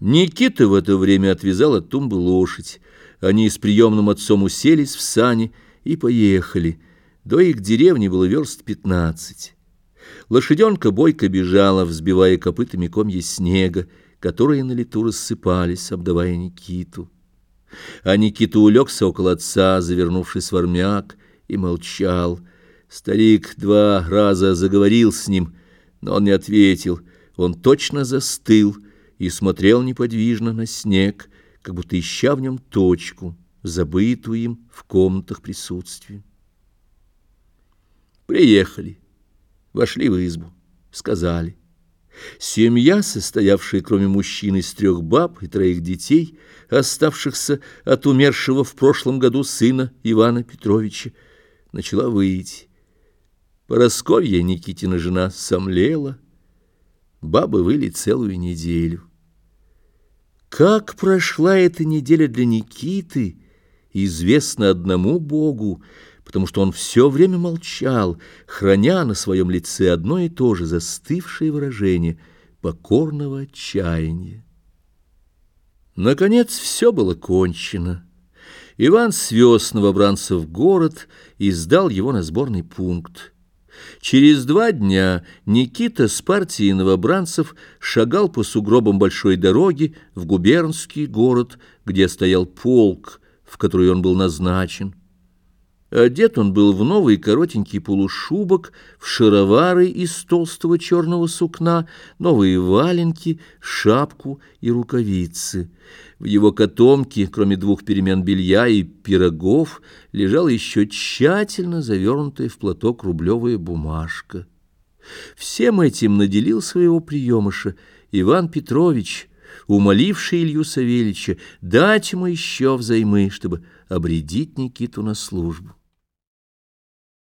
Никита в это время отвязал от тумбы лошадь. Они с приемным отцом уселись в сани и поехали. До их деревни было верст пятнадцать. Лошаденка бойко бежала, взбивая копытами комья снега, которые на лету рассыпались, обдавая Никиту. А Никита улегся около отца, завернувшись в армяк, и молчал. Старик два раза заговорил с ним, но он не ответил. Он точно застыл — и смотрел неподвижно на снег, как будто ища в нем точку, забытую им в комнатах присутствия. Приехали, вошли в избу, сказали. Семья, состоявшая кроме мужчин из трех баб и троих детей, оставшихся от умершего в прошлом году сына Ивана Петровича, начала выйти. Поросковья Никитина жена сомлела, бабы выли целую неделю. Как прошла эта неделя для Никиты, известно одному Богу, потому что он все время молчал, храня на своем лице одно и то же застывшее выражение покорного отчаяния. Наконец все было кончено. Иван свез новобранца в город и сдал его на сборный пункт. Через два дня Никита с партией новобранцев шагал по сугробам большой дороги в губернский город, где стоял полк, в который он был назначен. Одет он был в новый коротенький полушубок, в шаровары из толстого черного сукна, новые валенки, шапку и рукавицы. В его котомке, кроме двух перемен белья и пирогов, лежала еще тщательно завернутая в платок рублевая бумажка. Всем этим наделил своего приемыша Иван Петрович, умоливший Илью Савельича дать ему еще взаймы, чтобы обредить Никиту на службу.